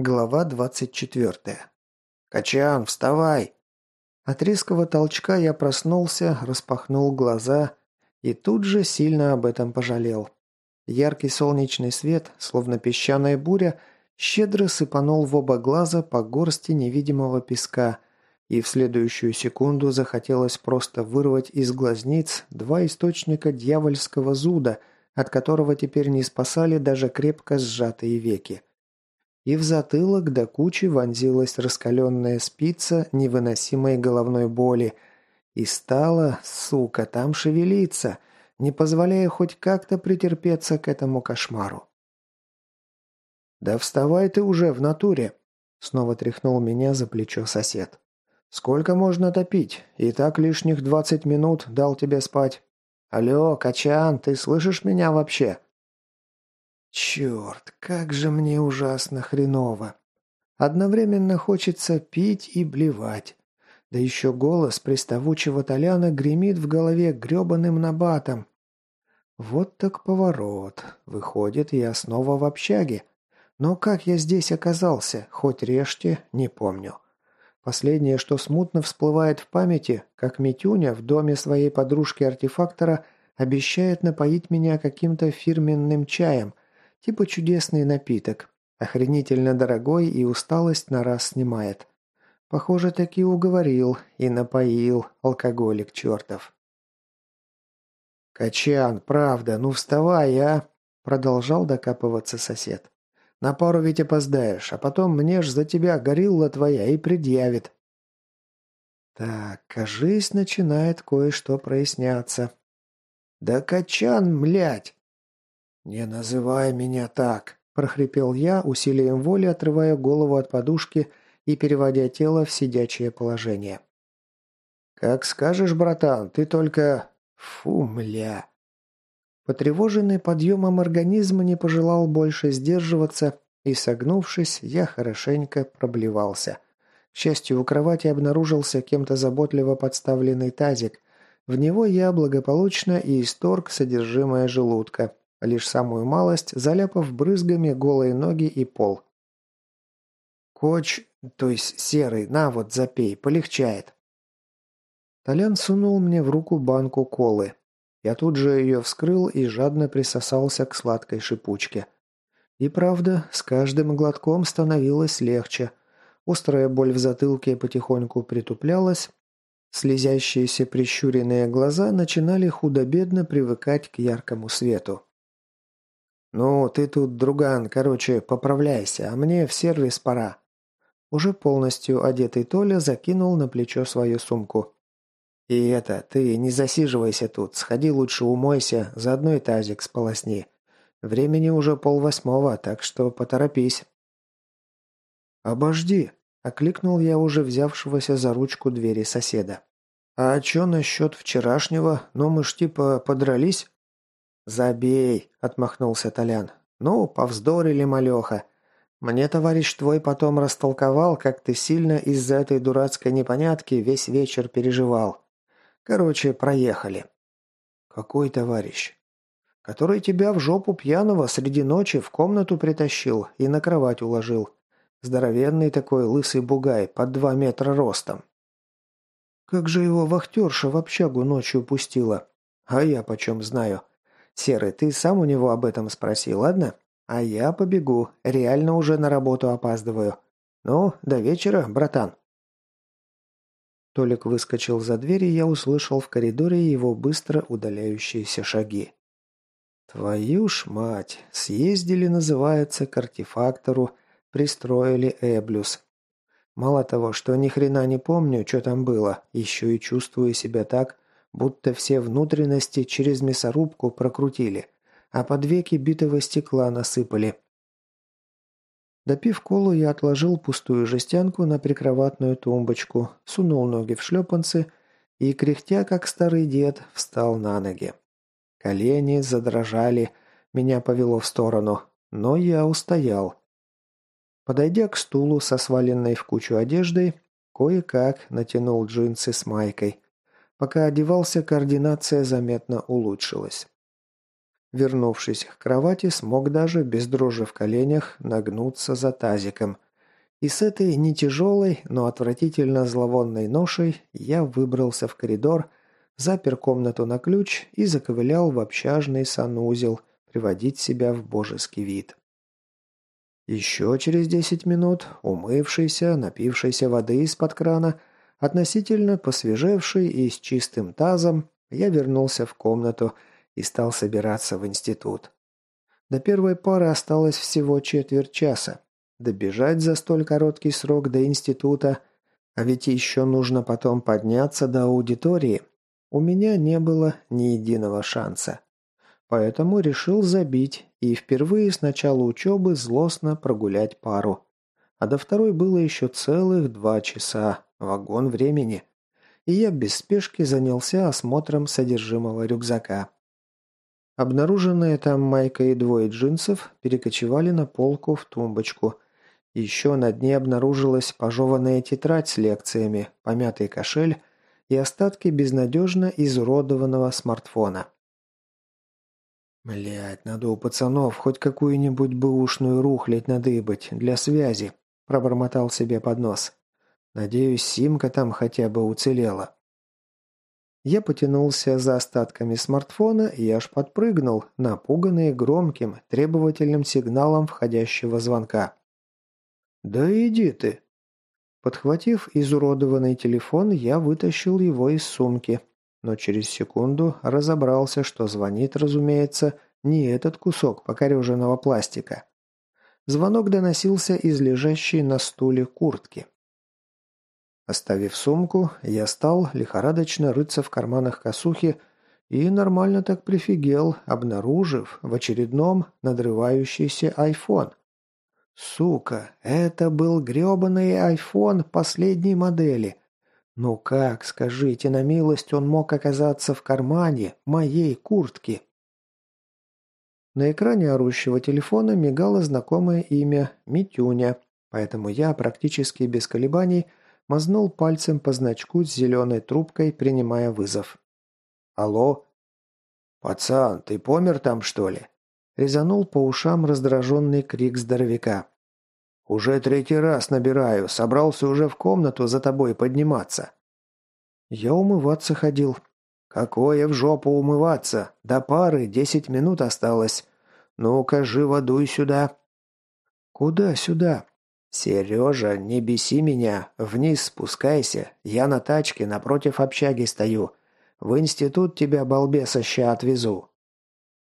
Глава 24. «Качан, вставай!» От резкого толчка я проснулся, распахнул глаза и тут же сильно об этом пожалел. Яркий солнечный свет, словно песчаная буря, щедро сыпанул в оба глаза по горсти невидимого песка, и в следующую секунду захотелось просто вырвать из глазниц два источника дьявольского зуда, от которого теперь не спасали даже крепко сжатые веки и в затылок до кучи вонзилась раскаленная спица невыносимой головной боли, и стала, сука, там шевелиться, не позволяя хоть как-то претерпеться к этому кошмару. «Да вставай ты уже в натуре!» Снова тряхнул меня за плечо сосед. «Сколько можно топить? И так лишних двадцать минут дал тебе спать. Алло, Качан, ты слышишь меня вообще?» Черт, как же мне ужасно хреново. Одновременно хочется пить и блевать. Да еще голос приставучего Толяна гремит в голове гребаным набатом. Вот так поворот. Выходит, я снова в общаге. Но как я здесь оказался, хоть режьте, не помню. Последнее, что смутно всплывает в памяти, как Митюня в доме своей подружки-артефактора обещает напоить меня каким-то фирменным чаем, Типа чудесный напиток. Охренительно дорогой и усталость на раз снимает. Похоже, таки уговорил и напоил алкоголик чертов. «Качан, правда, ну вставай, а!» Продолжал докапываться сосед. «На пару ведь опоздаешь, а потом мне ж за тебя горилла твоя и предъявит». Так, кажись, начинает кое-что проясняться. «Да качан, млять!» «Не называй меня так!» – прохрипел я, усилием воли отрывая голову от подушки и переводя тело в сидячее положение. «Как скажешь, братан, ты только... Фу, мля!» Потревоженный подъемом организма не пожелал больше сдерживаться, и, согнувшись, я хорошенько проблевался. К счастью, у кровати обнаружился кем-то заботливо подставленный тазик. В него я благополучно и исторг содержимое желудка, лишь самую малость, заляпав брызгами голые ноги и пол. «Коч, то есть серый, на вот запей, полегчает». Толян сунул мне в руку банку колы. Я тут же ее вскрыл и жадно присосался к сладкой шипучке. И правда, с каждым глотком становилось легче. Острая боль в затылке потихоньку притуплялась, слезящиеся прищуренные глаза начинали худо-бедно привыкать к яркому свету. «Ну, ты тут, друган, короче, поправляйся, а мне в сервис пора». Уже полностью одетый Толя закинул на плечо свою сумку. «И это, ты не засиживайся тут, сходи лучше умойся, заодно и тазик сполосни. Времени уже полвосьмого, так что поторопись». «Обожди», – окликнул я уже взявшегося за ручку двери соседа. «А чё насчет вчерашнего? Ну мы ж типа подрались?» «Забей», — отмахнулся Толян. «Ну, повздорили, малеха. Мне товарищ твой потом растолковал, как ты сильно из-за этой дурацкой непонятки весь вечер переживал. Короче, проехали». «Какой товарищ?» «Который тебя в жопу пьяного среди ночи в комнату притащил и на кровать уложил. Здоровенный такой лысый бугай, под два метра ростом». «Как же его вахтерша в общагу ночью пустила? А я почем знаю?» «Серый, ты сам у него об этом спроси, ладно? А я побегу, реально уже на работу опаздываю. Ну, до вечера, братан». Толик выскочил за дверь, и я услышал в коридоре его быстро удаляющиеся шаги. «Твою ж мать! Съездили, называется, к артефактору, пристроили Эблюс. Мало того, что ни хрена не помню, что там было, еще и чувствую себя так, будто все внутренности через мясорубку прокрутили, а под веки битого стекла насыпали. Допив колу, я отложил пустую жестянку на прикроватную тумбочку, сунул ноги в шлепанцы и, кряхтя как старый дед, встал на ноги. Колени задрожали, меня повело в сторону, но я устоял. Подойдя к стулу со сваленной в кучу одеждой, кое-как натянул джинсы с майкой. Пока одевался, координация заметно улучшилась. Вернувшись к кровати, смог даже, без дрожи в коленях, нагнуться за тазиком, И с этой не тяжелой, но отвратительно зловонной ношей я выбрался в коридор, запер комнату на ключ и заковылял в общажный санузел, приводить себя в божеский вид. Еще через десять минут, умывшийся, напившийся воды из-под крана, относительно посвежевший и с чистым тазом, я вернулся в комнату и стал собираться в институт. До первой пары осталось всего четверть часа. Добежать за столь короткий срок до института, а ведь еще нужно потом подняться до аудитории, у меня не было ни единого шанса. Поэтому решил забить и впервые с начала учебы злостно прогулять пару. А до второй было еще целых два часа, вагон времени. И я без спешки занялся осмотром содержимого рюкзака. Обнаруженные там майка и двое джинсов перекочевали на полку в тумбочку. Еще на дне обнаружилась пожеванная тетрадь с лекциями, помятый кошель и остатки безнадежно изуродованного смартфона. «Блядь, надо у пацанов хоть какую-нибудь бэушную рухлядь надыбать для связи», – пробормотал себе под нос. «Надеюсь, симка там хотя бы уцелела». Я потянулся за остатками смартфона и аж подпрыгнул, напуганный громким, требовательным сигналом входящего звонка. «Да иди ты!» Подхватив изуродованный телефон, я вытащил его из сумки, но через секунду разобрался, что звонит, разумеется, не этот кусок покореженного пластика. Звонок доносился из лежащей на стуле куртки. Оставив сумку, я стал лихорадочно рыться в карманах косухи и нормально так прифигел, обнаружив в очередном надрывающийся айфон. Сука, это был грёбаный айфон последней модели – ну как, скажите на милость, он мог оказаться в кармане моей куртки? На экране орущего телефона мигало знакомое имя Митюня, поэтому я практически без колебаний мазнул пальцем по значку с зеленой трубкой, принимая вызов. «Алло?» «Пацан, ты помер там, что ли?» Резанул по ушам раздраженный крик здоровяка. «Уже третий раз набираю, собрался уже в комнату за тобой подниматься». «Я умываться ходил». «Какое в жопу умываться? До пары десять минут осталось. Ну-ка, живо дуй сюда». «Куда сюда?» «Сережа, не беси меня. Вниз спускайся. Я на тачке напротив общаги стою. В институт тебя, балбеса, ща отвезу.